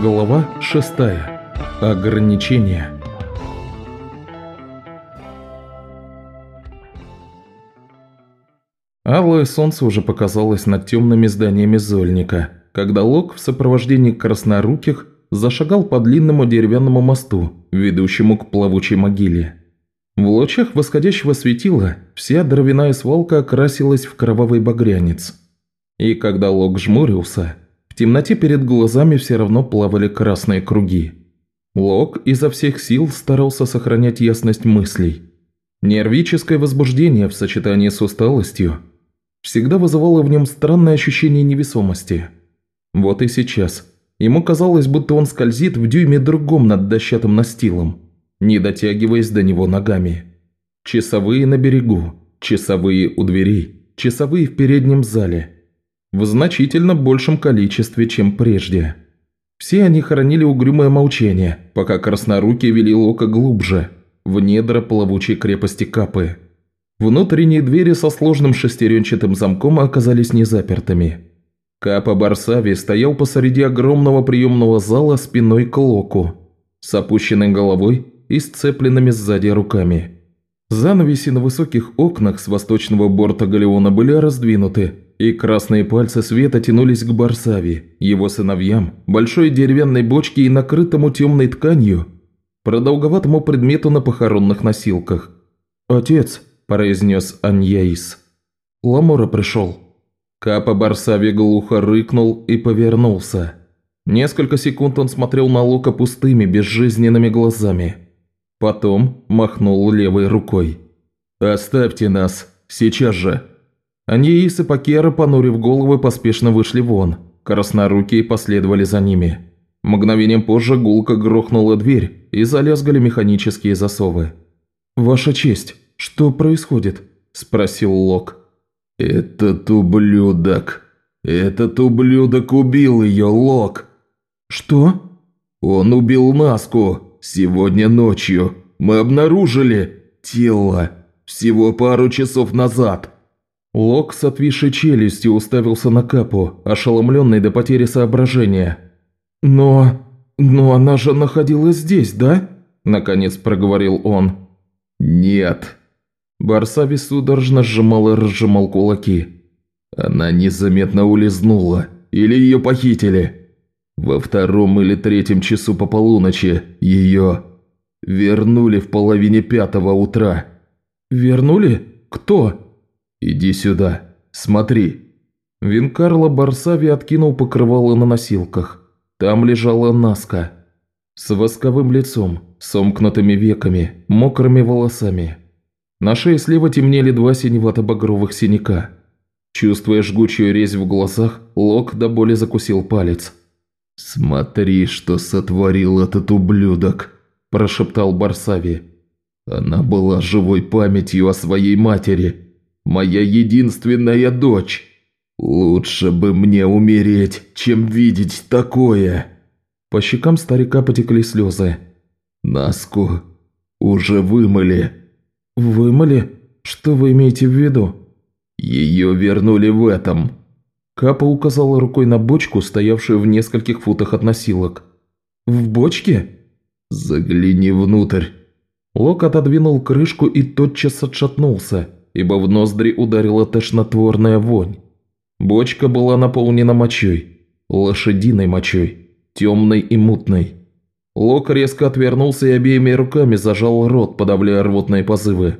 Глава 6. Ограничения. Алое солнце уже показалось над темными зданиями Зольника, когда Лок в сопровождении красноруких зашагал по длинному деревянному мосту, ведущему к плавучей могиле. В лучах восходящего светила вся дровяная свалка окрасилась в кровавый багрянец. И когда Лок жмурился, в темноте перед глазами все равно плавали красные круги. Лок изо всех сил старался сохранять ясность мыслей. Нервическое возбуждение в сочетании с усталостью всегда вызывало в нем странное ощущение невесомости. Вот и сейчас. Ему казалось, будто он скользит в дюйме другом над дощатым настилом, не дотягиваясь до него ногами. Часовые на берегу, часовые у дверей, часовые в переднем зале – в значительно большем количестве, чем прежде. Все они хранили угрюмое молчание, пока краснорукие вели Лока глубже, в недра плавучей крепости Капы. Внутренние двери со сложным шестеренчатым замком оказались незапертыми. Капа Барсави стоял посреди огромного приемного зала спиной к Локу, с опущенной головой и сцепленными сзади руками. Занавеси на высоких окнах с восточного борта галеона были раздвинуты, и красные пальцы света тянулись к Барсави, его сыновьям, большой деревянной бочке и накрытому темной тканью, продолговатому предмету на похоронных носилках. «Отец», – произнес Аньяис, – «Ламора пришел». Капа Барсави глухо рыкнул и повернулся. Несколько секунд он смотрел на Лока пустыми, безжизненными глазами. Потом махнул левой рукой. «Оставьте нас, сейчас же!» Аньеис и Пакера, понурив головы, поспешно вышли вон. Краснорукие последовали за ними. Мгновением позже гулко грохнула дверь и залезгали механические засовы. «Ваша честь, что происходит?» – спросил Лок. «Этот ублюдок! Этот ублюдок убил ее, Лок!» «Что?» «Он убил Наску сегодня ночью. Мы обнаружили тело всего пару часов назад». Лок с отвисшей челюстью уставился на Капу, ошеломленный до потери соображения. «Но... но она же находилась здесь, да?» – наконец проговорил он. «Нет». Барсави судорожно сжимал и разжимал кулаки. Она незаметно улизнула. Или ее похитили. Во втором или третьем часу по полуночи ее вернули в половине пятого утра. «Вернули? Кто?» «Иди сюда, смотри». Винкарло Барсави откинул покрывало на носилках. Там лежала Наска. С восковым лицом, сомкнутыми веками, мокрыми волосами. На шее слева темнели два синевато-багровых синяка. Чувствуя жгучую резь в глазах, Лок до боли закусил палец. «Смотри, что сотворил этот ублюдок», – прошептал Барсави. «Она была живой памятью о своей матери, Моя единственная дочь. Лучше бы мне умереть, чем видеть такое». По щекам старика потекли слезы. «Наску уже вымыли». «Вымыли? Что вы имеете в виду?» «Ее вернули в этом». Капа указала рукой на бочку, стоявшую в нескольких футах от носилок. «В бочке?» «Загляни внутрь». Лок отодвинул крышку и тотчас отшатнулся ибо в ноздри ударила тошнотворная вонь. Бочка была наполнена мочой, лошадиной мочой, темной и мутной. Лок резко отвернулся и обеими руками зажал рот, подавляя рвотные позывы.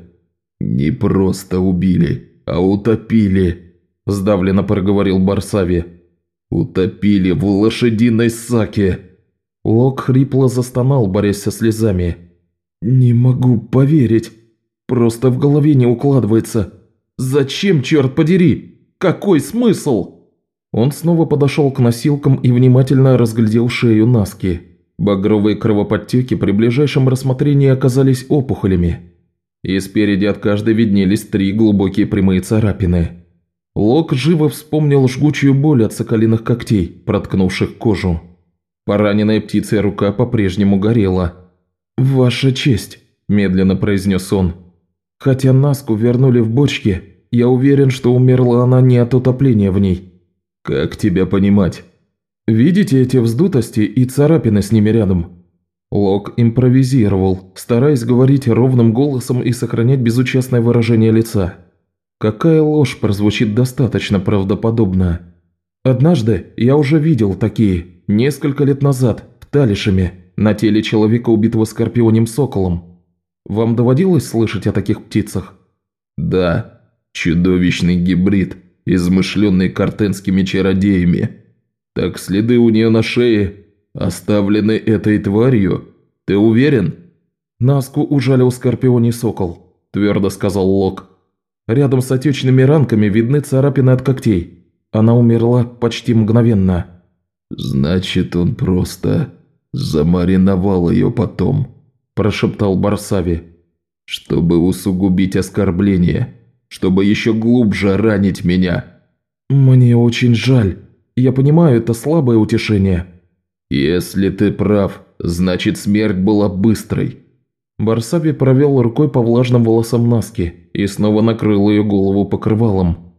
«Не просто убили, а утопили», – сдавленно проговорил Барсави. «Утопили в лошадиной саке». Лок хрипло застонал, борясь со слезами. «Не могу поверить. Просто в голове не укладывается. Зачем, черт подери? Какой смысл? Он снова подошел к носилкам и внимательно разглядел шею Наски. Багровые кровоподтеки при ближайшем рассмотрении оказались опухолями. И спереди от каждой виднелись три глубокие прямые царапины. Лок живо вспомнил жгучую боль от соколиных когтей, проткнувших кожу. Пораненная птицей рука по-прежнему горела. «Ваша честь», – медленно произнес он. Хотя Наску вернули в бочке, я уверен, что умерла она не от утопления в ней». «Как тебя понимать?» Видите эти вздутости и царапины с ними рядом? Лок импровизировал, стараясь говорить ровным голосом и сохранять безучастное выражение лица. Какая ложь прозвучит достаточно правдоподобно. Однажды я уже видел такие, несколько лет назад, в Талишеме, на теле человека, убитого скорпионем соколом. Вам доводилось слышать о таких птицах? Да, чудовищный гибрид, измышленный картенскими чародеями. Так следы у нее на шее оставлены этой тварью? Ты уверен? Наску ужалил скорпионий сокол, твердо сказал Лок. Рядом с отечными ранками видны царапины от когтей. Она умерла почти мгновенно. Значит, он просто замариновал ее потом, прошептал Барсави, чтобы усугубить оскорбление, чтобы еще глубже ранить меня. Мне очень жаль. Я понимаю, это слабое утешение». «Если ты прав, значит смерть была быстрой». Барсаби провел рукой по влажным волосам Наски и снова накрыл ее голову покрывалом.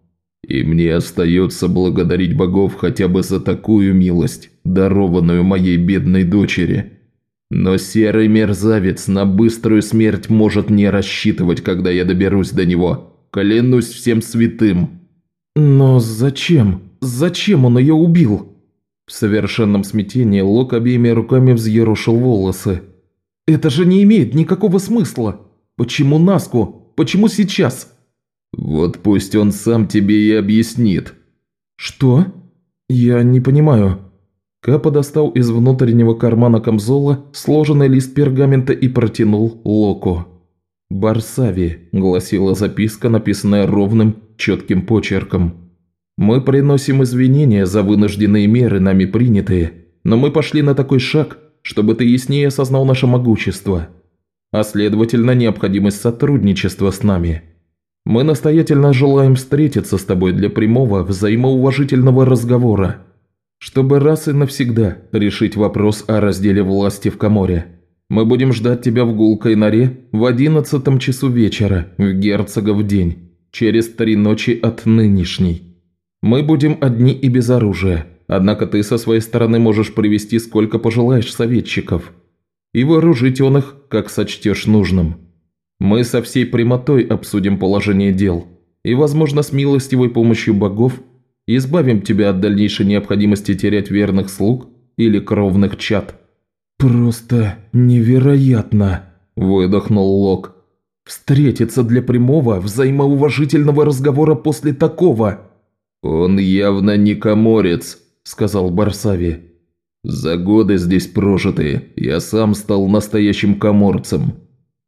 «И мне остается благодарить богов хотя бы за такую милость, дарованную моей бедной дочери. Но серый мерзавец на быструю смерть может не рассчитывать, когда я доберусь до него. Клянусь всем святым». «Но зачем?» Зачем он ее убил?» В совершенном смятении Лок обеими руками взъерушил волосы. «Это же не имеет никакого смысла! Почему Наску? Почему сейчас?» «Вот пусть он сам тебе и объяснит». «Что? Я не понимаю». Капа достал из внутреннего кармана камзола сложенный лист пергамента и протянул Локу. «Барсави», – гласила записка, написанная ровным, четким почерком. Мы приносим извинения за вынужденные меры, нами принятые, но мы пошли на такой шаг, чтобы ты яснее осознал наше могущество, а следовательно необходимость сотрудничества с нами. Мы настоятельно желаем встретиться с тобой для прямого взаимоуважительного разговора, чтобы раз и навсегда решить вопрос о разделе власти в Каморе. Мы будем ждать тебя в гулкой норе в одиннадцатом часу вечера в герцогов день, через три ночи от нынешней. Мы будем одни и без оружия, однако ты со своей стороны можешь привести сколько пожелаешь советчиков. И вооружить он их, как сочтешь нужным. Мы со всей прямотой обсудим положение дел, и, возможно, с милостивой помощью богов избавим тебя от дальнейшей необходимости терять верных слуг или кровных чад». «Просто невероятно!» – выдохнул Лок. «Встретиться для прямого, взаимоуважительного разговора после такого!» «Он явно не коморец», – сказал Барсави. «За годы здесь прожитые я сам стал настоящим коморцем.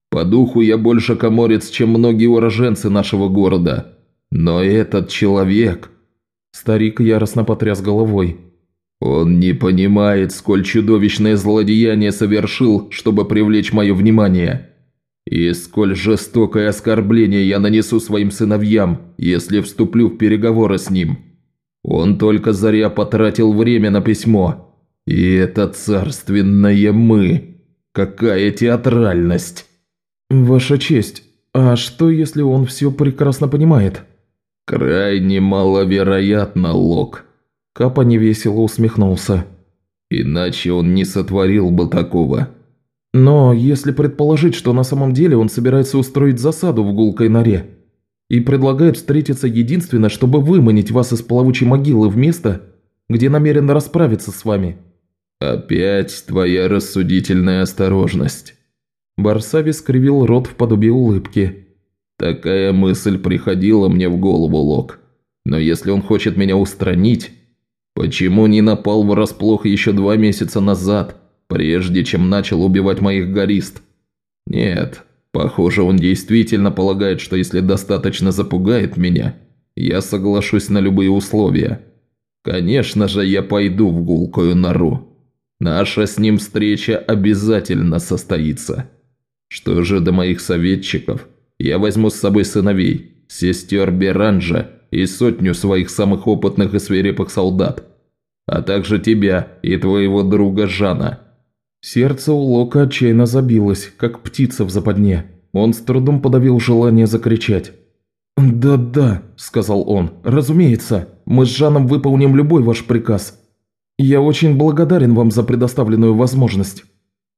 По духу я больше коморец, чем многие уроженцы нашего города. Но этот человек...» Старик яростно потряс головой. «Он не понимает, сколь чудовищное злодеяние совершил, чтобы привлечь мое внимание. И сколь жестокое оскорбление я нанесу своим сыновьям, если вступлю в переговоры с ним. Он только заря потратил время на письмо. И это царственное «мы». Какая театральность!» «Ваша честь, а что, если он все прекрасно понимает?» «Крайне маловероятно, Лок». Капа невесело усмехнулся. «Иначе он не сотворил бы такого. Но если предположить, что на самом деле он собирается устроить засаду в гулкой норе и предлагает встретиться единственно, чтобы выманить вас из плавучей могилы в место, где намерен расправиться с вами. Опять твоя рассудительная осторожность. Барсави скривил рот в подобие улыбки. Такая мысль приходила мне в голову, Лок. Но если он хочет меня устранить, почему не напал врасплох еще два месяца назад – прежде чем начал убивать моих горист. Нет, похоже, он действительно полагает, что если достаточно запугает меня, я соглашусь на любые условия. Конечно же, я пойду в гулкую нору. Наша с ним встреча обязательно состоится. Что же до моих советчиков, я возьму с собой сыновей, сестер Беранжа и сотню своих самых опытных и свирепых солдат, а также тебя и твоего друга Жана – Сердце у Лока отчаянно забилось, как птица в западне. Он с трудом подавил желание закричать. «Да-да», – сказал он, – «разумеется, мы с Жаном выполним любой ваш приказ». «Я очень благодарен вам за предоставленную возможность».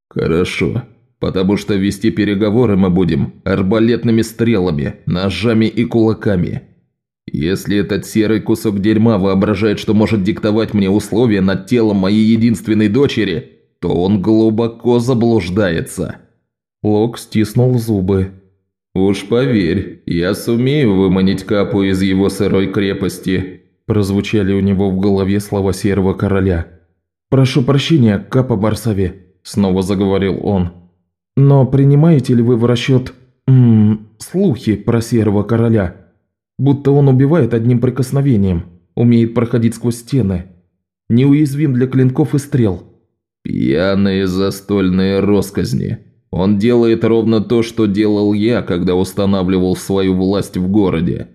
«Хорошо, потому что вести переговоры мы будем арбалетными стрелами, ножами и кулаками. Если этот серый кусок дерьма воображает, что может диктовать мне условия над телом моей единственной дочери, то он глубоко заблуждается». Лок стиснул зубы. «Уж поверь, я сумею выманить Капу из его сырой крепости», прозвучали у него в голове слова Серого Короля. «Прошу прощения, Капа Барсави», – снова заговорил он. «Но принимаете ли вы в расчет... М -м, слухи про Серого Короля? Будто он убивает одним прикосновением, умеет проходить сквозь стены, неуязвим для клинков и стрел». «Пьяные застольные росказни», он делает ровно то, что делал я, когда устанавливал свою власть в городе.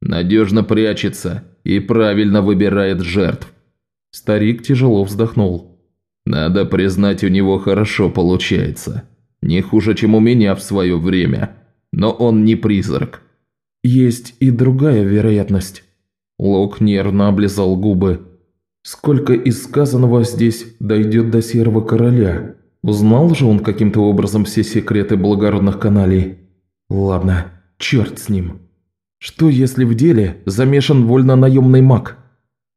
Надежно прячется и правильно выбирает жертв. Старик тяжело вздохнул. Надо признать, у него хорошо получается. Не хуже, чем у меня в свое время. Но он не призрак. Есть и другая вероятность. Лок нервно облизал губы. Сколько из сказанного здесь дойдет до Серого Короля? Узнал же он каким-то образом все секреты благородных каналей? Ладно, черт с ним. Что если в деле замешан вольно-наемный маг?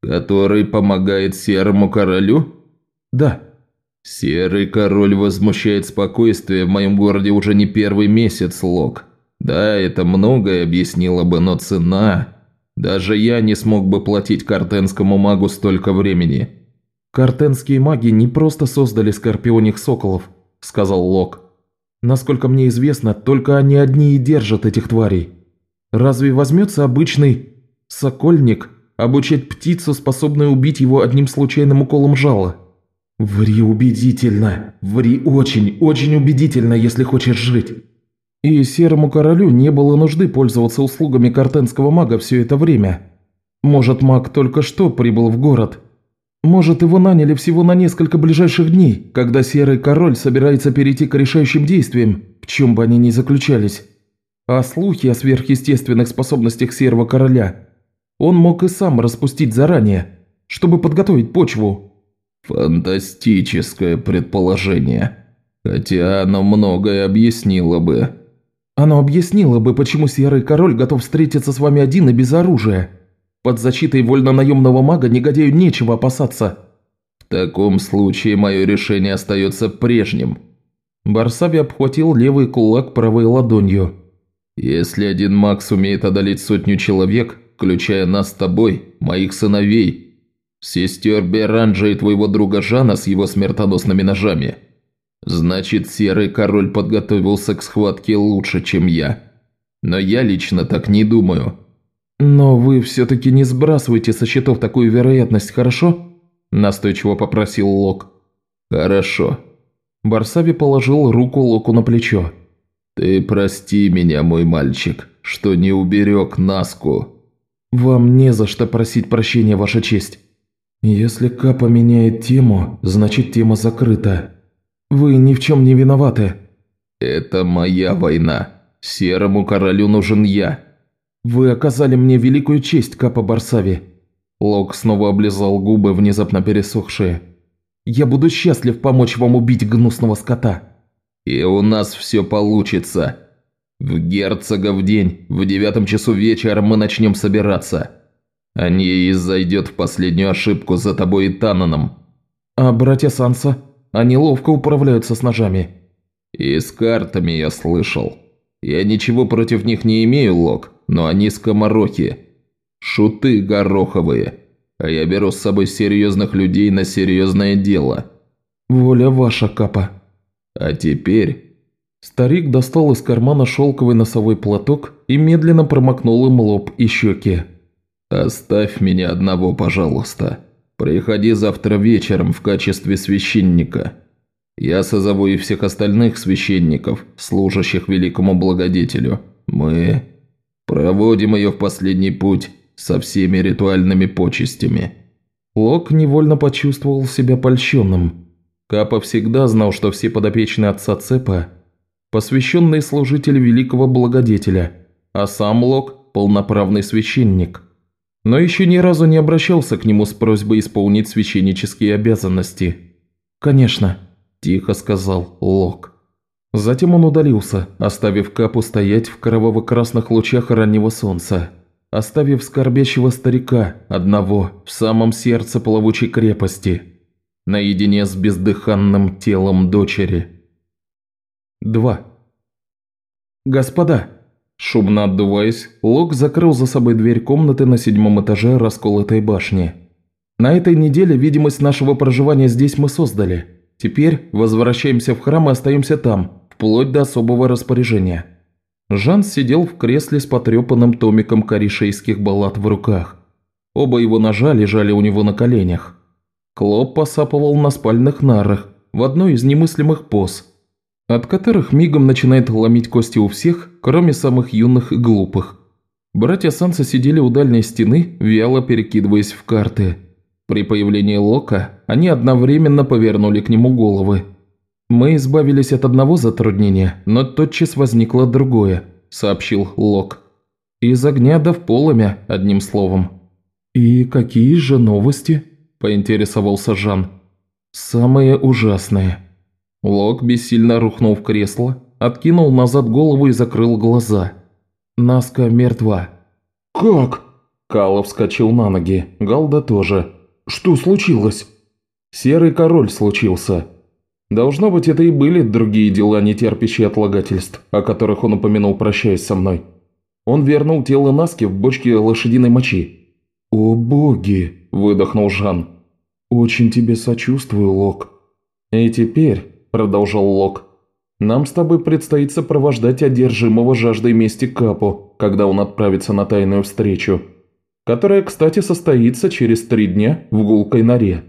Который помогает Серому Королю? Да. Серый Король возмущает спокойствие в моем городе уже не первый месяц, Лок. Да, это многое объяснило бы, но цена... Даже я не смог бы платить картенскому магу столько времени. «Картенские маги не просто создали скорпионих соколов», – сказал Лок. «Насколько мне известно, только они одни и держат этих тварей. Разве возьмется обычный сокольник обучать птицу, способную убить его одним случайным уколом жала?» «Ври убедительно! Ври очень, очень убедительно, если хочешь жить!» И Серому Королю не было нужды пользоваться услугами картенского мага все это время. Может, маг только что прибыл в город – может, его наняли всего на несколько ближайших дней, когда Серый Король собирается перейти к решающим действиям, в чем бы они ни заключались. А слухи о сверхъестественных способностях Серого Короля он мог и сам распустить заранее, чтобы подготовить почву. Фантастическое предположение. Хотя оно многое объяснило бы. Оно объяснило бы, почему Серый Король готов встретиться с вами один и без оружия. Под защитой вольно-наемного мага негодяю нечего опасаться». «В таком случае мое решение остается прежним». Барсаби обхватил левый кулак правой ладонью. «Если один маг сумеет одолеть сотню человек, включая нас с тобой, моих сыновей, сестер Беранджа и твоего друга Жана с его смертоносными ножами, значит, Серый Король подготовился к схватке лучше, чем я. Но я лично так не думаю». «Но вы все-таки не сбрасывайте со счетов такую вероятность, хорошо?» – настойчиво попросил Лок. «Хорошо». Барсави положил руку Локу на плечо. «Ты прости меня, мой мальчик, что не уберег Наску». «Вам не за что просить прощения, Ваша честь. Если Капа меняет тему, значит тема закрыта. Вы ни в чем не виноваты». «Это моя война. Серому королю нужен я». «Вы оказали мне великую честь, Капа Барсави». Лок снова облизал губы, внезапно пересохшие. «Я буду счастлив помочь вам убить гнусного скота». «И у нас все получится. В герцога в день, в девятом часу вечера мы начнем собираться. А не зайдет в последнюю ошибку за тобой и Тананом». «А братья Санса? Они ловко управляются с ножами». «И с картами я слышал. Я ничего против них не имею, Лок, но они скоморохи. Шуты гороховые. А я беру с собой серьезных людей на серьезное дело. Воля ваша, Капа. А теперь... Старик достал из кармана шелковый носовой платок и медленно промокнул им лоб и щеки. «Оставь меня одного, пожалуйста. Приходи завтра вечером в качестве священника. Я созову и всех остальных священников, служащих великому благодетелю. Мы Проводим ее в последний путь со всеми ритуальными почестями». Лок невольно почувствовал себя польщенным. Капа всегда знал, что все подопечные отца Цепа – посвященные служители великого благодетеля, а сам Лок – полноправный священник. Но еще ни разу не обращался к нему с просьбой исполнить священнические обязанности. «Конечно», – тихо сказал Лок. Затем он удалился, оставив Капу стоять в кроваво-красных лучах раннего солнца, оставив скорбящего старика, одного, в самом сердце плавучей крепости, наедине с бездыханным телом дочери. 2. «Господа!» Шумно отдуваясь, Лок закрыл за собой дверь комнаты на седьмом этаже расколотой башни. «На этой неделе видимость нашего проживания здесь мы создали. Теперь возвращаемся в храм и остаемся там, вплоть до особого распоряжения». Жан сидел в кресле с потрепанным томиком коришейских баллад в руках. Оба его ножа лежали у него на коленях. Клоп посапывал на спальных нарах в одной из немыслимых поз – от которых мигом начинает ломить кости у всех, кроме самых юных и глупых. Братья Санса сидели у дальней стены, вяло перекидываясь в карты. При появлении Лока они одновременно повернули к нему головы. «Мы избавились от одного затруднения, но тотчас возникло другое», – сообщил Лок. «Из огня до в одним словом». «И какие же новости?» – поинтересовался Жан. «Самые ужасные», Лок бессильно рухнул в кресло, откинул назад голову и закрыл глаза. Наска мертва. «Как?» Калов вскочил на ноги, Галда тоже. «Что случилось?» «Серый король случился. Должно быть, это и были другие дела, не терпящие отлагательств, о которых он упомянул, прощаясь со мной. Он вернул тело Наски в бочке лошадиной мочи». «О боги!» – выдохнул Жан. «Очень тебе сочувствую, Лок». «И теперь – продолжал Лок. «Нам с тобой предстоит сопровождать одержимого жаждой мести Капу, когда он отправится на тайную встречу, которая, кстати, состоится через три дня в гулкой норе.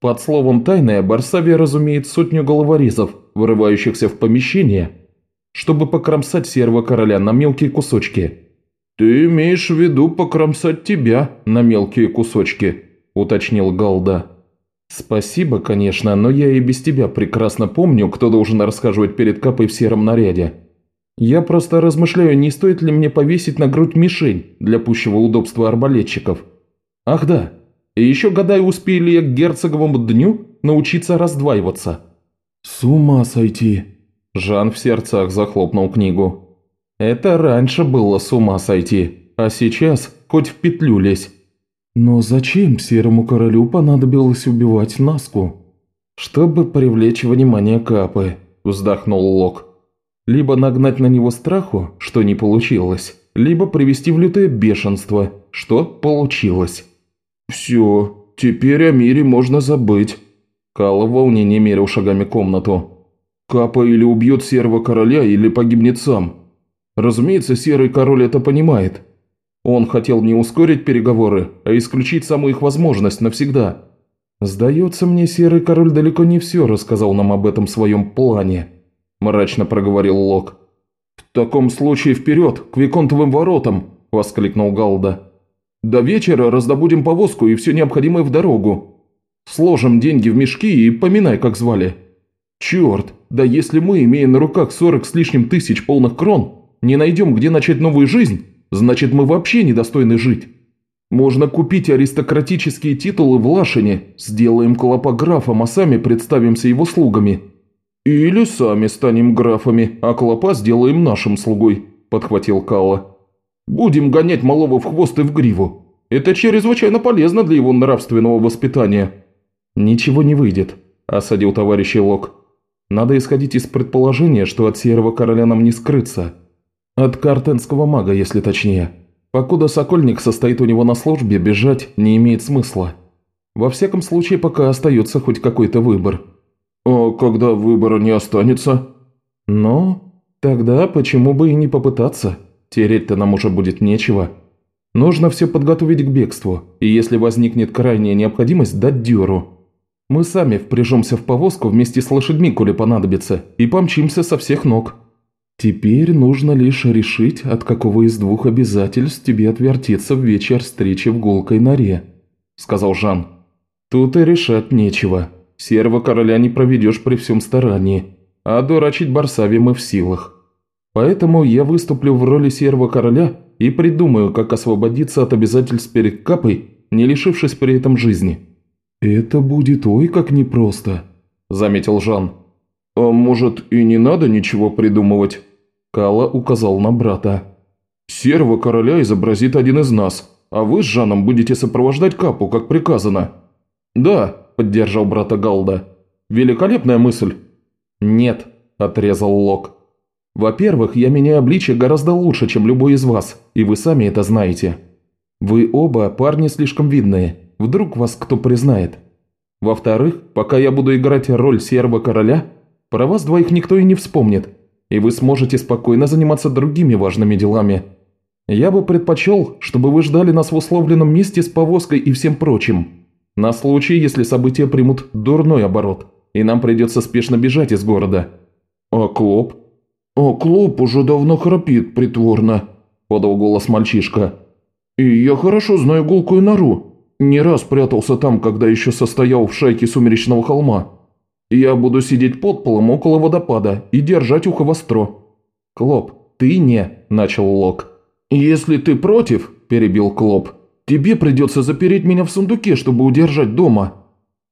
Под словом «тайная» Барсавия разумеет сотню головорезов, вырывающихся в помещение, чтобы покромсать серого короля на мелкие кусочки». «Ты имеешь в виду покромсать тебя на мелкие кусочки», – уточнил Галда. «Спасибо, конечно, но я и без тебя прекрасно помню, кто должен расхаживать перед капой в сером наряде. Я просто размышляю, не стоит ли мне повесить на грудь мишень для пущего удобства арбалетчиков. Ах да, и еще гадаю, успею ли я к герцоговому дню научиться раздваиваться». «С ума сойти!» Жан в сердцах захлопнул книгу. «Это раньше было с ума сойти, а сейчас хоть в петлю лезь». Но зачем Серому Королю понадобилось убивать Наску? «Чтобы привлечь внимание Капы», – вздохнул Лок. «Либо нагнать на него страху, что не получилось, либо привести в лютое бешенство, что получилось». «Все, теперь о мире можно забыть». Кала в волнении мерил шагами комнату. «Капа или убьет Серого Короля, или погибнет сам. Разумеется, Серый Король это понимает, он хотел не ускорить переговоры, а исключить саму их возможность навсегда. «Сдается мне, Серый Король далеко не все рассказал нам об этом своем плане», – мрачно проговорил Лок. «В таком случае вперед, к Виконтовым воротам!» – воскликнул Галда. «До вечера раздобудем повозку и все необходимое в дорогу. Сложим деньги в мешки и поминай, как звали. Черт, да если мы, имея на руках сорок с лишним тысяч полных крон, не найдем, где начать новую жизнь, значит мы вообще недостойны жить. Можно купить аристократические титулы в Лашине, сделаем Клопа графом, а сами представимся его слугами. Или сами станем графами, а Клопа сделаем нашим слугой», – подхватил Калла. «Будем гонять малого в хвост и в гриву. Это чрезвычайно полезно для его нравственного воспитания». «Ничего не выйдет», – осадил товарищ Лок. «Надо исходить из предположения, что от Серого Короля нам не скрыться». От картенского мага, если точнее. Покуда Сокольник состоит у него на службе, бежать не имеет смысла. Во всяком случае, пока остается хоть какой-то выбор. А когда выбора не останется? Ну, тогда почему бы и не попытаться? Тереть-то нам уже будет нечего. Нужно все подготовить к бегству, и если возникнет крайняя необходимость, дать дёру. Мы сами впряжемся в повозку вместе с лошадьми, коли понадобится, и помчимся со всех ног. «Теперь нужно лишь решить, от какого из двух обязательств тебе отвертеться в вечер встречи в гулкой норе», – сказал Жан. «Тут и решать нечего. Серого короля не проведешь при всем старании, а дурачить Барсави мы в силах. Поэтому я выступлю в роли серого короля и придумаю, как освободиться от обязательств перед Капой, не лишившись при этом жизни». «Это будет ой как непросто», – заметил Жан. «А может, и не надо ничего придумывать?» Кала указал на брата. «Серого короля изобразит один из нас, а вы с Жаном будете сопровождать Капу, как приказано». «Да», – поддержал брата Галда. «Великолепная мысль». «Нет», – отрезал Лок. «Во-первых, я меняю обличие гораздо лучше, чем любой из вас, и вы сами это знаете. Вы оба парни слишком видные, вдруг вас кто признает. Во-вторых, пока я буду играть роль серого короля, про вас двоих никто и не вспомнит, и вы сможете спокойно заниматься другими важными делами. Я бы предпочел, чтобы вы ждали нас в условленном месте с повозкой и всем прочим, на случай, если события примут дурной оборот, и нам придется спешно бежать из города». «А Клоп?» «А Клоп уже давно храпит притворно», – подал голос мальчишка. «И я хорошо знаю гулкую нору. Не раз прятался там, когда еще состоял в шайке Сумеречного холма. Я буду сидеть под полом около водопада и держать ухо востро». «Клоп, ты не», – начал Лок. «Если ты против», – перебил Клоп, – «тебе придется запереть меня в сундуке, чтобы удержать дома.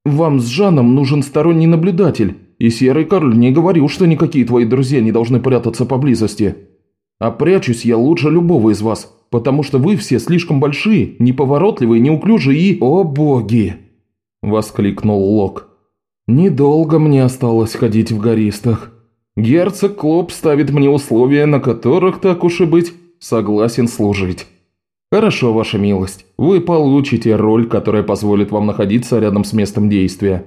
Вам с Жаном нужен сторонний наблюдатель, и Серый Король не говорил, что никакие твои друзья не должны прятаться поблизости. А прячусь я лучше любого из вас, потому что вы все слишком большие, неповоротливые, неуклюжие и... О боги!» – воскликнул Лок. «Недолго мне осталось ходить в гористах. Герцог Клоп ставит мне условия, на которых, так уж и быть, согласен служить. Хорошо, ваша милость, вы получите роль, которая позволит вам находиться рядом с местом действия.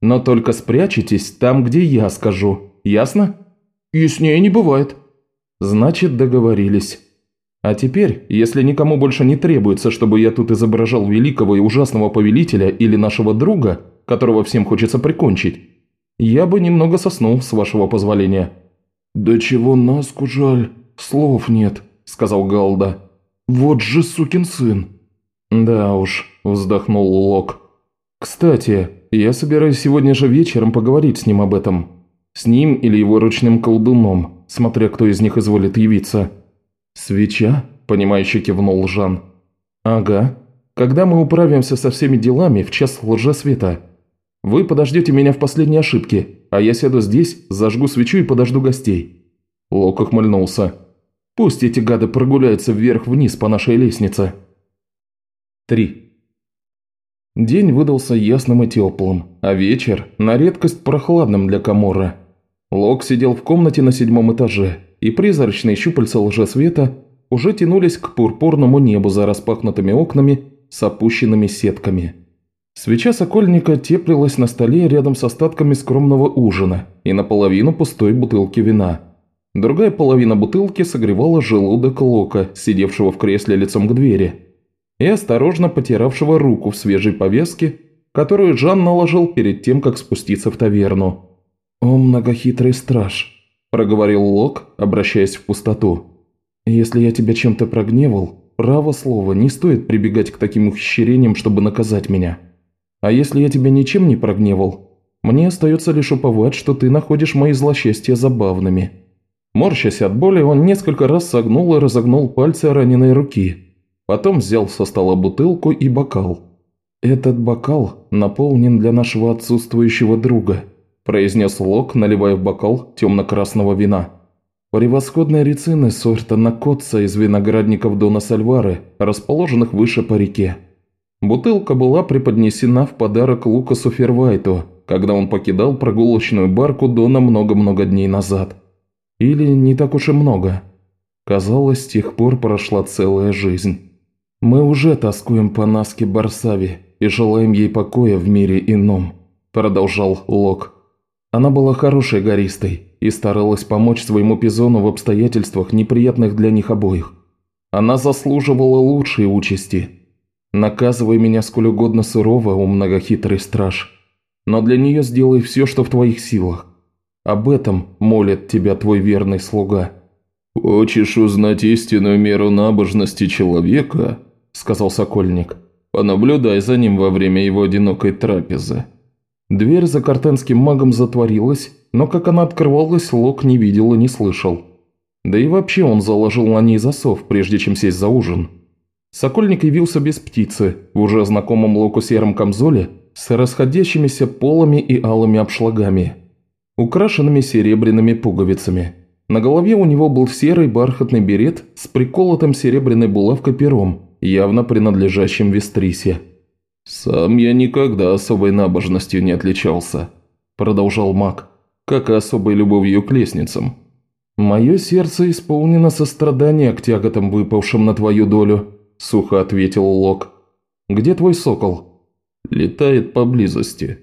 Но только спрячетесь там, где я скажу, ясно?» «Яснее не бывает». «Значит, договорились». А теперь, если никому больше не требуется, чтобы я тут изображал великого и ужасного повелителя или нашего друга, которого всем хочется прикончить, я бы немного соснул, с вашего позволения». «Да чего наску жаль, слов нет», – сказал Галда. «Вот же сукин сын». «Да уж», – вздохнул Лок. «Кстати, я собираюсь сегодня же вечером поговорить с ним об этом. С ним или его ручным колдуном, смотря кто из них изволит явиться». «Свеча?» – понимающе кивнул Жан. «Ага. Когда мы управимся со всеми делами в час лжесвета. Вы подождете меня в последней ошибке, а я сяду здесь, зажгу свечу и подожду гостей». Лок ухмыльнулся. «Пусть эти гады прогуляются вверх-вниз по нашей лестнице». 3. День выдался ясным и теплым, а вечер – на редкость прохладным для Камора. Лок сидел в комнате на седьмом этаже и призрачные щупальца лжесвета уже тянулись к пурпурному небу за распахнутыми окнами с опущенными сетками. Свеча сокольника теплилась на столе рядом с остатками скромного ужина и наполовину пустой бутылки вина. Другая половина бутылки согревала желудок Лока, сидевшего в кресле лицом к двери, и осторожно потиравшего руку в свежей повязке, которую Жан наложил перед тем, как спуститься в таверну. «О, многохитрый страж!» – проговорил Лок, обращаясь в пустоту. «Если я тебя чем-то прогневал, право слово, не стоит прибегать к таким ухищрениям, чтобы наказать меня. А если я тебя ничем не прогневал, мне остается лишь уповать, что ты находишь мои злосчастья забавными». Морщась от боли, он несколько раз согнул и разогнул пальцы раненой руки. Потом взял со стола бутылку и бокал. «Этот бокал наполнен для нашего отсутствующего друга», произнес Лок, наливая в бокал темно-красного вина. Превосходные рецины сорта Накотца из виноградников Дона Сальвары, расположенных выше по реке. Бутылка была преподнесена в подарок Лукасу Фервайту, когда он покидал прогулочную барку Дона много-много дней назад. Или не так уж и много. Казалось, с тех пор прошла целая жизнь. Мы уже тоскуем по Наске Барсави и желаем ей покоя в мире ином, продолжал Лок. Она была хорошей гористой и старалась помочь своему пизону в обстоятельствах, неприятных для них обоих. Она заслуживала лучшей участи. Наказывай меня сколь угодно сурово, о многохитрый страж. Но для нее сделай все, что в твоих силах. Об этом молит тебя твой верный слуга». «Хочешь узнать истинную меру набожности человека?» – сказал Сокольник. «Понаблюдай за ним во время его одинокой трапезы». Дверь за картенским магом затворилась, но как она открывалась, Лок не видел и не слышал. Да и вообще он заложил на ней засов, прежде чем сесть за ужин. Сокольник явился без птицы, в уже знакомом Локу сером камзоле, с расходящимися полами и алыми обшлагами, украшенными серебряными пуговицами. На голове у него был серый бархатный берет с приколотым серебряной булавкой пером, явно принадлежащим Вестрисе. «Сам я никогда особой набожностью не отличался», – продолжал маг, – «как и особой любовью к лестницам. Мое сердце исполнено сострадания к тяготам, выпавшим на твою долю», – сухо ответил Лок. «Где твой сокол?» «Летает поблизости».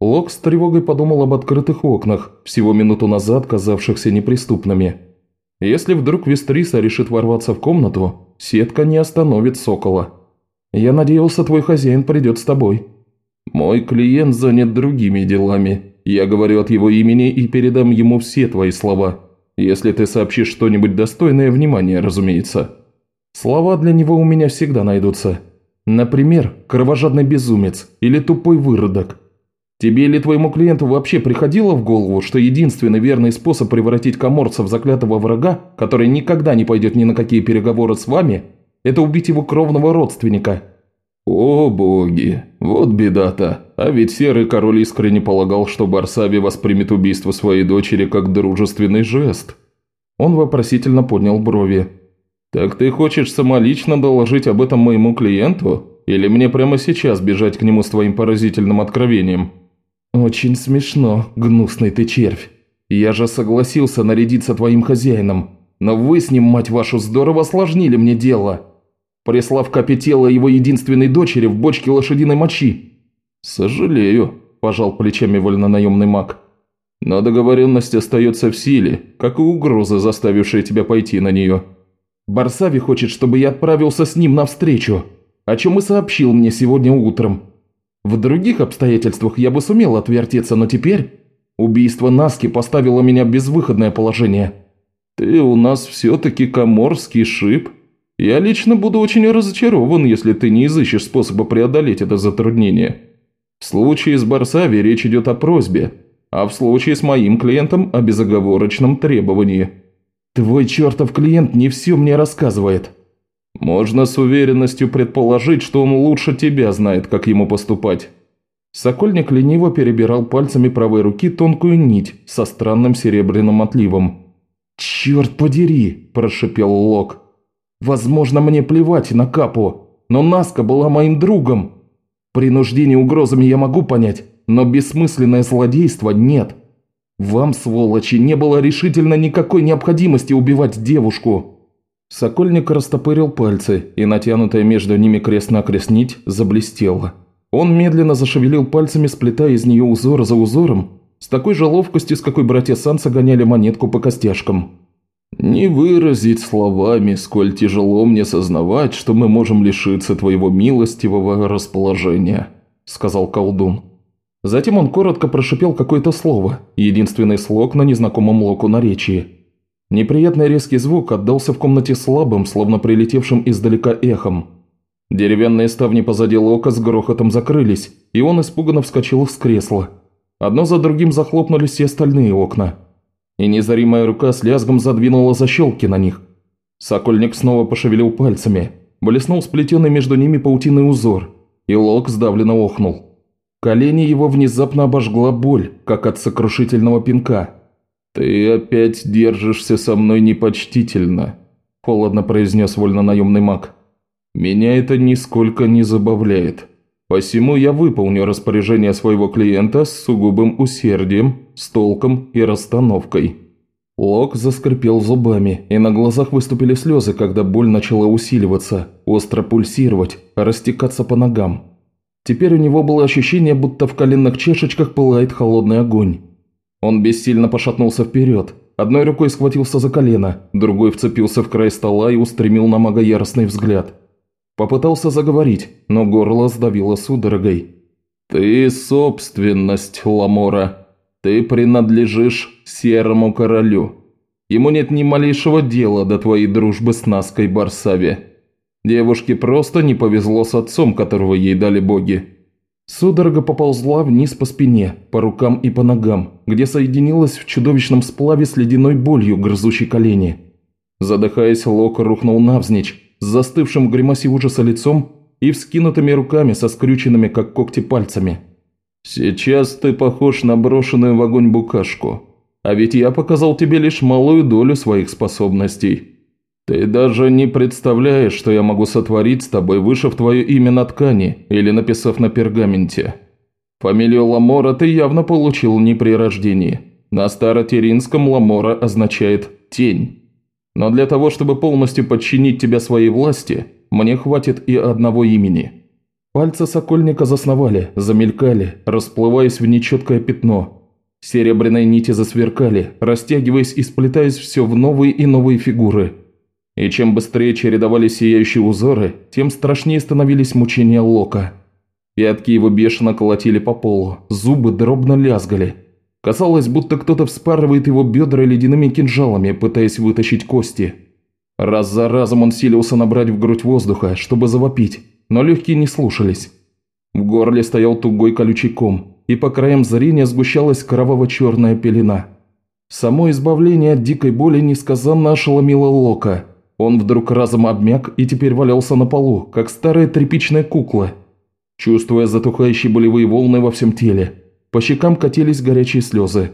Лок с тревогой подумал об открытых окнах, всего минуту назад казавшихся неприступными. Если вдруг Вестриса решит ворваться в комнату, сетка не остановит сокола. Я надеялся, твой хозяин придет с тобой». «Мой клиент занят другими делами. Я говорю от его имени и передам ему все твои слова. Если ты сообщишь что-нибудь достойное внимания, разумеется». «Слова для него у меня всегда найдутся. Например, кровожадный безумец или тупой выродок. Тебе или твоему клиенту вообще приходило в голову, что единственный верный способ превратить коморца в заклятого врага, который никогда не пойдет ни на какие переговоры с вами – это убить его кровного родственника». «О боги, вот беда-то. А ведь Серый Король искренне полагал, что Барсави воспримет убийство своей дочери как дружественный жест». Он вопросительно поднял брови. «Так ты хочешь самолично доложить об этом моему клиенту? Или мне прямо сейчас бежать к нему с твоим поразительным откровением?» «Очень смешно, гнусный ты червь. Я же согласился нарядиться твоим хозяином, но вы с ним, мать вашу, здорово осложнили мне дело прислав копи тела его единственной дочери в бочке лошадиной мочи. «Сожалею», – пожал плечами вольнонаемный маг. «Но договоренность остается в силе, как и угроза, заставившая тебя пойти на нее. Барсави хочет, чтобы я отправился с ним навстречу, о чем и сообщил мне сегодня утром. В других обстоятельствах я бы сумел отвертеться, но теперь убийство Наски поставило меня в безвыходное положение». «Ты у нас все-таки коморский шип», я лично буду очень разочарован, если ты не изыщешь способа преодолеть это затруднение. В случае с Барсави речь идет о просьбе, а в случае с моим клиентом о безоговорочном требовании. Твой чертов клиент не все мне рассказывает. Можно с уверенностью предположить, что он лучше тебя знает, как ему поступать. Сокольник лениво перебирал пальцами правой руки тонкую нить со странным серебряным отливом. «Черт подери!» – прошипел Лок. Возможно, мне плевать на Капу, но Наска была моим другом. Принуждение угрозами я могу понять, но бессмысленное злодейство нет. Вам, сволочи, не было решительно никакой необходимости убивать девушку». Сокольник растопырил пальцы, и натянутая между ними крест-накрест нить заблестела. Он медленно зашевелил пальцами, сплетая из нее узор за узором, с такой же ловкостью, с какой братья Санса гоняли монетку по костяшкам. «Не выразить словами, сколь тяжело мне сознавать, что мы можем лишиться твоего милостивого расположения», – сказал колдун. Затем он коротко прошипел какое-то слово, единственный слог на незнакомом локу наречии. Неприятный резкий звук отдался в комнате слабым, словно прилетевшим издалека эхом. Деревянные ставни позади лока с грохотом закрылись, и он испуганно вскочил с кресла. Одно за другим захлопнулись все остальные окна и незримая рука с лязгом задвинула защелки на них. Сокольник снова пошевелил пальцами, блеснул сплетенный между ними паутиный узор, и Лок сдавленно охнул. Колени его внезапно обожгла боль, как от сокрушительного пинка. «Ты опять держишься со мной непочтительно», – холодно произнес вольнонаемный маг. «Меня это нисколько не забавляет». Посему я выполню распоряжение своего клиента с сугубым усердием, с толком и расстановкой». Лок заскрипел зубами, и на глазах выступили слезы, когда боль начала усиливаться, остро пульсировать, растекаться по ногам. Теперь у него было ощущение, будто в коленных чешечках пылает холодный огонь. Он бессильно пошатнулся вперед, одной рукой схватился за колено, другой вцепился в край стола и устремил на мага яростный взгляд. Попытался заговорить, но горло сдавило судорогой. «Ты собственность Ламора. Ты принадлежишь Серому Королю. Ему нет ни малейшего дела до твоей дружбы с Наской Барсаве. Девушке просто не повезло с отцом, которого ей дали боги». Судорога поползла вниз по спине, по рукам и по ногам, где соединилась в чудовищном сплаве с ледяной болью, грызущей колени. Задыхаясь, Лок рухнул навзничь, с застывшим в гримасе ужаса лицом и вскинутыми руками со скрюченными, как когти, пальцами. «Сейчас ты похож на брошенную в огонь букашку. А ведь я показал тебе лишь малую долю своих способностей. Ты даже не представляешь, что я могу сотворить с тобой, вышив твое имя на ткани или написав на пергаменте. Фамилию Ламора ты явно получил не при рождении. На старотеринском Ламора означает «тень». Но для того, чтобы полностью подчинить тебя своей власти, мне хватит и одного имени. Пальцы Сокольника засновали, замелькали, расплываясь в нечеткое пятно. Серебряные нити засверкали, растягиваясь и сплетаясь все в новые и новые фигуры. И чем быстрее чередовались сияющие узоры, тем страшнее становились мучения Лока. Пятки его бешено колотили по полу, зубы дробно лязгали. Казалось, будто кто-то вспарывает его бедра ледяными кинжалами, пытаясь вытащить кости. Раз за разом он силился набрать в грудь воздуха, чтобы завопить, но легкие не слушались. В горле стоял тугой колючий ком, и по краям зрения сгущалась кроваво-черная пелена. Само избавление от дикой боли несказанно ошеломило Лока. Он вдруг разом обмяк и теперь валялся на полу, как старая тряпичная кукла, чувствуя затухающие болевые волны во всем теле. По щекам катились горячие слезы.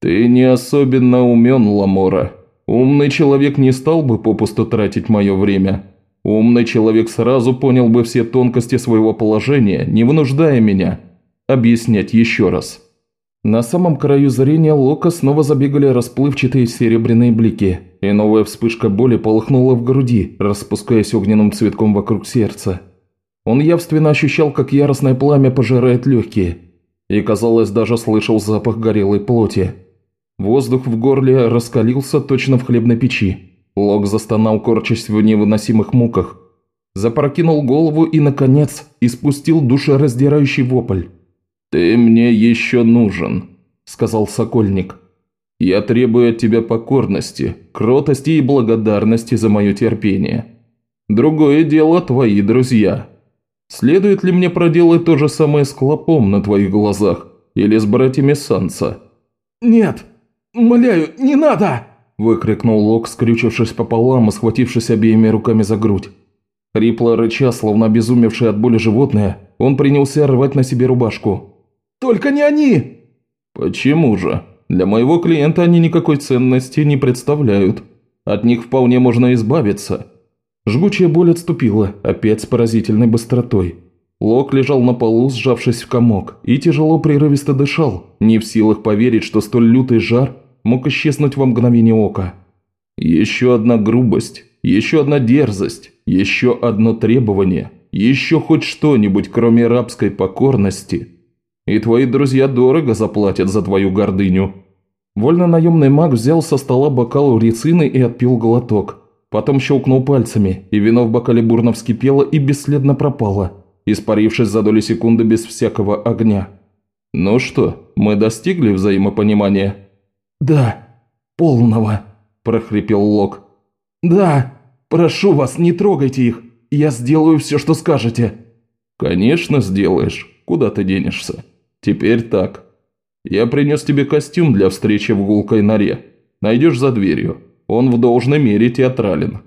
«Ты не особенно умен, Ламора. Умный человек не стал бы попусту тратить мое время. Умный человек сразу понял бы все тонкости своего положения, не вынуждая меня объяснять еще раз. На самом краю зрения Лока снова забегали расплывчатые серебряные блики, и новая вспышка боли полыхнула в груди, распускаясь огненным цветком вокруг сердца. Он явственно ощущал, как яростное пламя пожирает легкие, и, казалось, даже слышал запах горелой плоти. Воздух в горле раскалился точно в хлебной печи. Лок застонал, корчась в невыносимых муках. Запрокинул голову и, наконец, испустил душераздирающий вопль. «Ты мне еще нужен», – сказал Сокольник. «Я требую от тебя покорности, кротости и благодарности за мое терпение. Другое дело твои друзья. Следует ли мне проделать то же самое с Клопом на твоих глазах или с братьями Санса?» «Нет, умоляю, не надо!» – выкрикнул Лок, скрючившись пополам и схватившись обеими руками за грудь. Хрипло рыча, словно обезумевшее от боли животное, он принялся рвать на себе рубашку. «Только не они!» «Почему же? Для моего клиента они никакой ценности не представляют. От них вполне можно избавиться». Жгучая боль отступила, опять с поразительной быстротой. Лок лежал на полу, сжавшись в комок, и тяжело прерывисто дышал, не в силах поверить, что столь лютый жар мог исчезнуть во мгновение ока. Еще одна грубость, еще одна дерзость, еще одно требование, еще хоть что-нибудь, кроме рабской покорности. И твои друзья дорого заплатят за твою гордыню. Вольно-наемный маг взял со стола бокал урицины и отпил глоток. Потом щелкнул пальцами, и вино в бокале бурно вскипело и бесследно пропало, испарившись за доли секунды без всякого огня. «Ну что, мы достигли взаимопонимания?» «Да, полного», – прохрипел Лок. «Да, прошу вас, не трогайте их. Я сделаю все, что скажете». «Конечно сделаешь. Куда ты денешься? Теперь так. Я принес тебе костюм для встречи в гулкой норе. Найдешь за дверью. Он в должной мере театрален.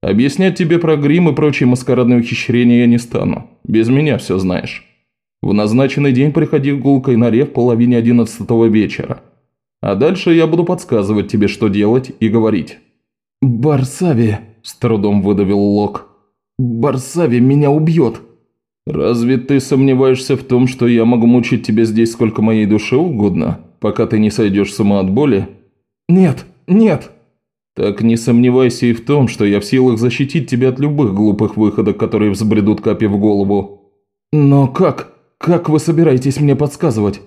Объяснять тебе про грим и прочие маскарадные ухищрения я не стану. Без меня все знаешь. В назначенный день приходи в гулкой норе в половине одиннадцатого вечера. А дальше я буду подсказывать тебе, что делать и говорить». «Барсави», – с трудом выдавил Лок. «Барсави меня убьет». «Разве ты сомневаешься в том, что я могу мучить тебя здесь сколько моей душе угодно, пока ты не сойдешь с ума от боли?» «Нет, нет!» «Так не сомневайся и в том, что я в силах защитить тебя от любых глупых выходок, которые взбредут капе в голову». «Но как? Как вы собираетесь мне подсказывать?»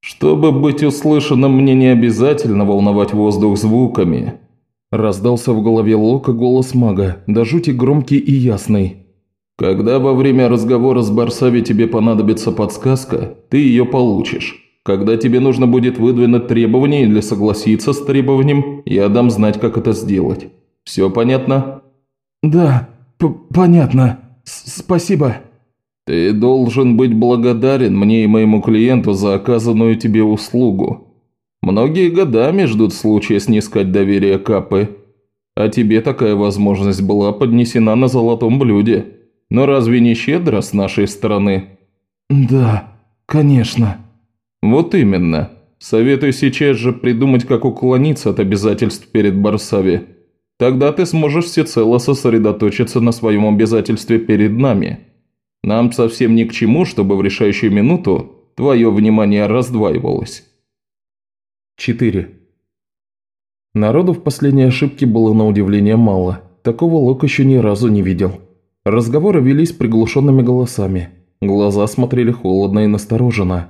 «Чтобы быть услышанным, мне не обязательно волновать воздух звуками». Раздался в голове Лока голос мага, до жути громкий и ясный. «Когда во время разговора с Барсави тебе понадобится подсказка, ты ее получишь. Когда тебе нужно будет выдвинуть требование или согласиться с требованием, я дам знать, как это сделать. Все понятно?» «Да, понятно. С Спасибо». «Ты должен быть благодарен мне и моему клиенту за оказанную тебе услугу. Многие годами ждут случая снискать доверие Капы. а тебе такая возможность была поднесена на золотом блюде. Но разве не щедро с нашей стороны?» «Да, конечно». «Вот именно. Советую сейчас же придумать, как уклониться от обязательств перед Барсави. Тогда ты сможешь всецело сосредоточиться на своем обязательстве перед нами. Нам совсем ни к чему, чтобы в решающую минуту твое внимание раздваивалось». 4. Народу в последней ошибке было на удивление мало. Такого Лок еще ни разу не видел. Разговоры велись приглушенными голосами. Глаза смотрели холодно и настороженно.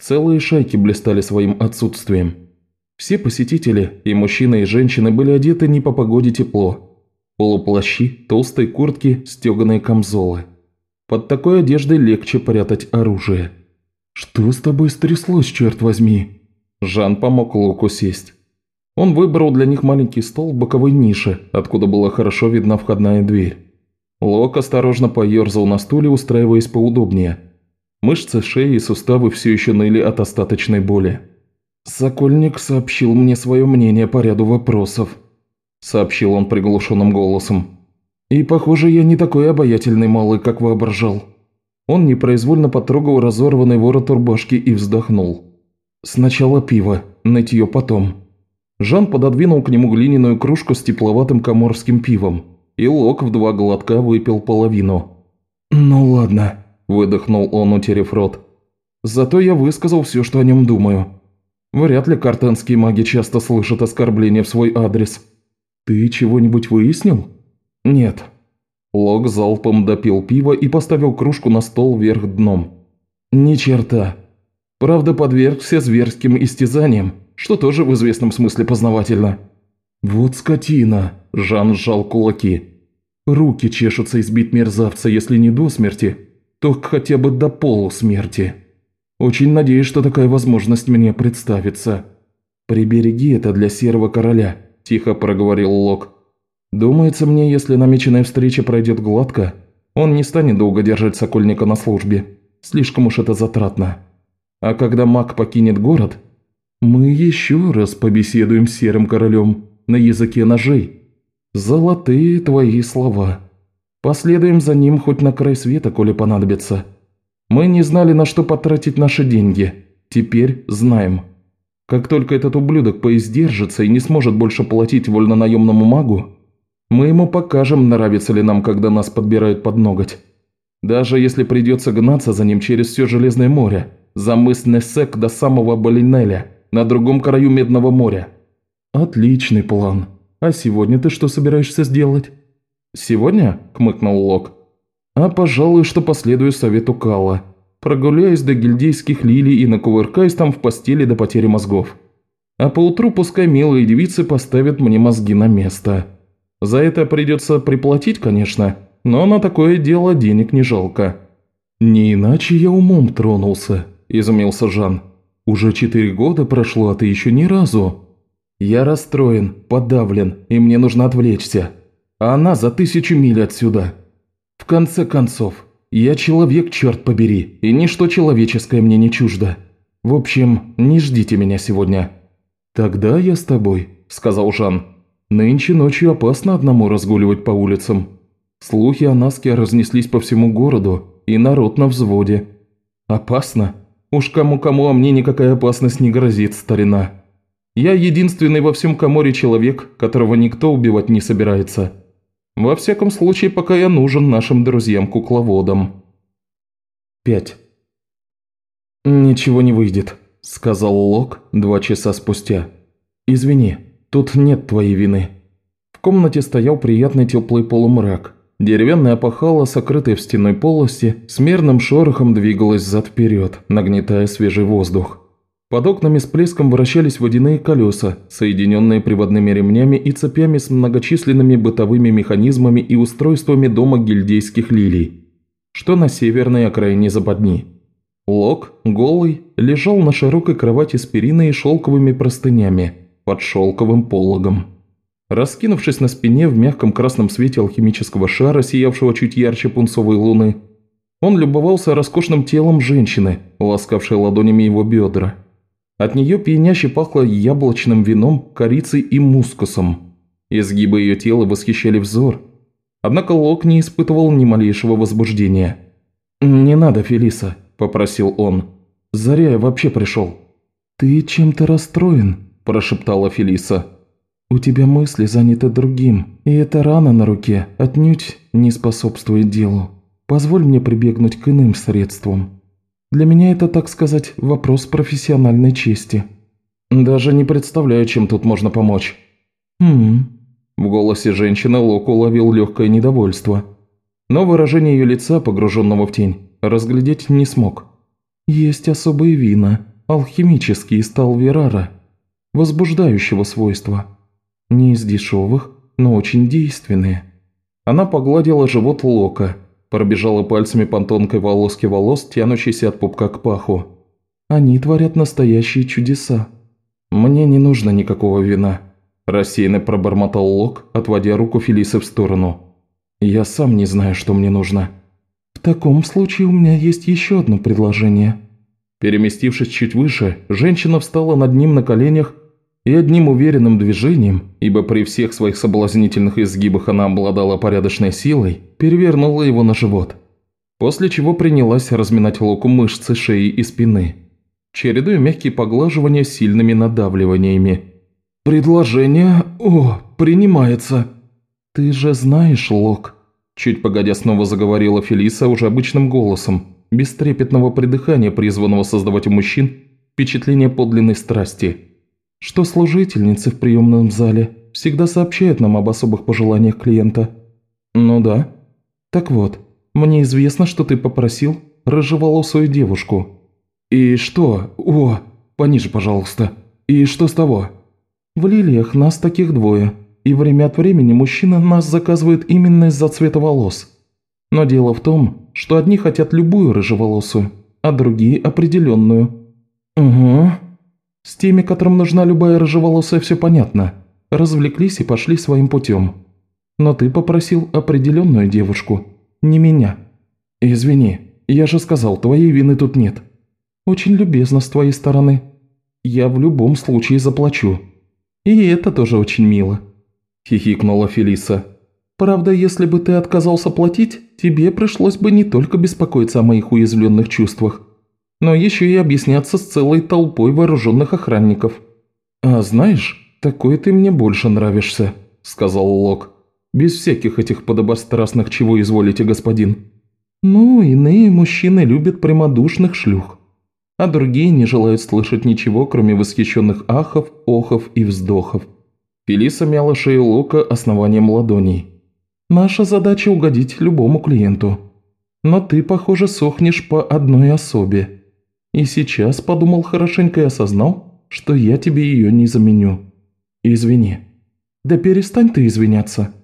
Целые шайки блистали своим отсутствием. Все посетители, и мужчины, и женщины, были одеты не по погоде тепло. Полуплащи, толстые куртки, стеганые камзолы. Под такой одеждой легче прятать оружие. «Что с тобой стряслось, черт возьми?» Жан помог Луку сесть. Он выбрал для них маленький стол в боковой нише, откуда была хорошо видна входная дверь. Лок осторожно поерзал на стуле, устраиваясь поудобнее. Мышцы шеи и суставы все еще ныли от остаточной боли. «Сокольник сообщил мне свое мнение по ряду вопросов», – сообщил он приглушенным голосом. «И, похоже, я не такой обаятельный малый, как воображал». Он непроизвольно потрогал разорванный ворот рубашки и вздохнул. «Сначала пиво, нытье потом». Жан пододвинул к нему глиняную кружку с тепловатым коморским пивом, и Лок в два глотка выпил половину. «Ну ладно», – выдохнул он, утерев рот. «Зато я высказал все, что о нем думаю. Вряд ли картенские маги часто слышат оскорбления в свой адрес. Ты чего-нибудь выяснил?» «Нет». Лок залпом допил пиво и поставил кружку на стол вверх дном. «Ни черта. Правда, подвергся зверским истязаниям, что тоже в известном смысле познавательно. «Вот скотина!» – Жан сжал кулаки. «Руки чешутся избить мерзавца, если не до смерти, то хотя бы до полусмерти. Очень надеюсь, что такая возможность мне представится. Прибереги это для серого короля», – тихо проговорил Лок. «Думается мне, если намеченная встреча пройдет гладко, он не станет долго держать Сокольника на службе. Слишком уж это затратно. А когда маг покинет город, мы еще раз побеседуем с Серым Королем на языке ножей. Золотые твои слова. Последуем за ним хоть на край света, коли понадобится. Мы не знали, на что потратить наши деньги. Теперь знаем. Как только этот ублюдок поиздержится и не сможет больше платить вольнонаемному магу, мы ему покажем, нравится ли нам, когда нас подбирают под ноготь. Даже если придется гнаться за ним через все Железное море, за мыс Несек до самого Балинеля – на другом краю Медного моря». «Отличный план. А сегодня ты что собираешься сделать?» «Сегодня?» – кмыкнул Лок. «А пожалуй, что последую совету Кала. Прогуляюсь до гильдейских лилий и накувыркаюсь там в постели до потери мозгов. А поутру пускай милые девицы поставят мне мозги на место. За это придется приплатить, конечно, но на такое дело денег не жалко». «Не иначе я умом тронулся», – изумился Жан. Уже четыре года прошло, а ты еще ни разу. Я расстроен, подавлен, и мне нужно отвлечься. А она за тысячу миль отсюда. В конце концов, я человек, черт побери, и ничто человеческое мне не чуждо. В общем, не ждите меня сегодня». «Тогда я с тобой», – сказал Жан. «Нынче ночью опасно одному разгуливать по улицам. Слухи о Наске разнеслись по всему городу, и народ на взводе. Опасно? Уж кому-кому, а мне никакая опасность не грозит, старина. Я единственный во всем Каморе человек, которого никто убивать не собирается. Во всяком случае, пока я нужен нашим друзьям-кукловодам. 5. «Ничего не выйдет», – сказал Лок два часа спустя. «Извини, тут нет твоей вины». В комнате стоял приятный теплый полумрак. Деревянная опахала, сокрытая в стенной полости, с мерным шорохом двигалась зад-вперед, нагнетая свежий воздух. Под окнами с плеском вращались водяные колеса, соединенные приводными ремнями и цепями с многочисленными бытовыми механизмами и устройствами дома гильдейских лилий, что на северной окраине западни. Лок, голый, лежал на широкой кровати с периной и шелковыми простынями, под шелковым пологом. Раскинувшись на спине в мягком красном свете алхимического шара, сиявшего чуть ярче пунцовой луны, он любовался роскошным телом женщины, ласкавшей ладонями его бедра. От нее пьяняще пахло яблочным вином, корицей и мускусом. Изгибы ее тела восхищали взор. Однако Лок не испытывал ни малейшего возбуждения. «Не надо, Фелиса», – попросил он. «Заря я вообще пришел». «Ты чем-то расстроен», – прошептала Фелиса. «У тебя мысли заняты другим, и эта рана на руке отнюдь не способствует делу. Позволь мне прибегнуть к иным средствам. Для меня это, так сказать, вопрос профессиональной чести». «Даже не представляю, чем тут можно помочь». «Хм...» В голосе женщины Лок уловил легкое недовольство. Но выражение ее лица, погруженного в тень, разглядеть не смог. «Есть особые вина, алхимические из Талверара, возбуждающего свойства. Не из дешевых, но очень действенные». Она погладила живот Лока, пробежала пальцами по тонкой волоске волос, тянущейся от пупка к паху. «Они творят настоящие чудеса. Мне не нужно никакого вина», – рассеянно пробормотал Лок, отводя руку Фелисы в сторону. «Я сам не знаю, что мне нужно». «В таком случае у меня есть еще одно предложение». Переместившись чуть выше, женщина встала над ним на коленях и одним уверенным движением, ибо при всех своих соблазнительных изгибах она обладала порядочной силой, перевернула его на живот. После чего принялась разминать локу мышцы шеи и спины, чередуя мягкие поглаживания с сильными надавливаниями. «Предложение... О, принимается!» «Ты же знаешь, Лок...» Чуть погодя снова заговорила Фелиса уже обычным голосом, без трепетного придыхания, призванного создавать у мужчин впечатление подлинной страсти – что служительницы в приемном зале всегда сообщают нам об особых пожеланиях клиента». «Ну да». «Так вот, мне известно, что ты попросил рыжеволосую девушку». «И что? О, пониже, пожалуйста. И что с того?» «В лилиях нас таких двое, и время от времени мужчина нас заказывает именно из-за цвета волос. Но дело в том, что одни хотят любую рыжеволосую, а другие – определенную». «Угу», с теми, которым нужна любая рыжеволосая, все понятно. Развлеклись и пошли своим путем. Но ты попросил определенную девушку, не меня. Извини, я же сказал, твоей вины тут нет. Очень любезно с твоей стороны. Я в любом случае заплачу. И это тоже очень мило. Хихикнула Фелиса. Правда, если бы ты отказался платить, тебе пришлось бы не только беспокоиться о моих уязвленных чувствах, но еще и объясняться с целой толпой вооруженных охранников. «А знаешь, такой ты мне больше нравишься», – сказал Лок. «Без всяких этих подобострастных «чего изволите, господин». «Ну, иные мужчины любят прямодушных шлюх, а другие не желают слышать ничего, кроме восхищенных ахов, охов и вздохов». Фелиса мяла шею Лока основанием ладоней. «Наша задача угодить любому клиенту. Но ты, похоже, сохнешь по одной особе». И сейчас подумал хорошенько и осознал, что я тебе ее не заменю. Извини. Да перестань ты извиняться.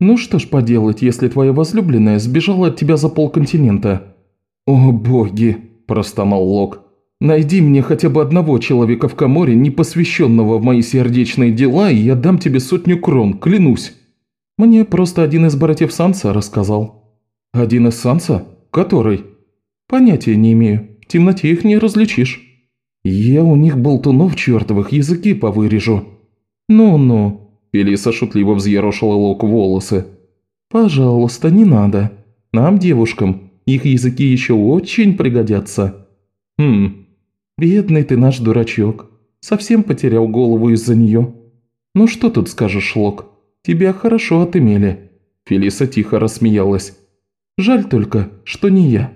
Ну что ж поделать, если твоя возлюбленная сбежала от тебя за полконтинента? О боги, простонал Лок. Найди мне хотя бы одного человека в Каморе, не посвященного в мои сердечные дела, и я дам тебе сотню крон, клянусь. Мне просто один из братьев Санса рассказал. Один из Санса? Который? Понятия не имею. В темноте их не различишь. Я у них болтунов чертовых языки повырежу. Ну-ну, Пелиса шутливо взъерошила Лок волосы. Пожалуйста, не надо. Нам, девушкам, их языки еще очень пригодятся. Хм, бедный ты наш дурачок. Совсем потерял голову из-за нее. Ну что тут скажешь, Лок? Тебя хорошо отымели. Фелиса тихо рассмеялась. Жаль только, что не я.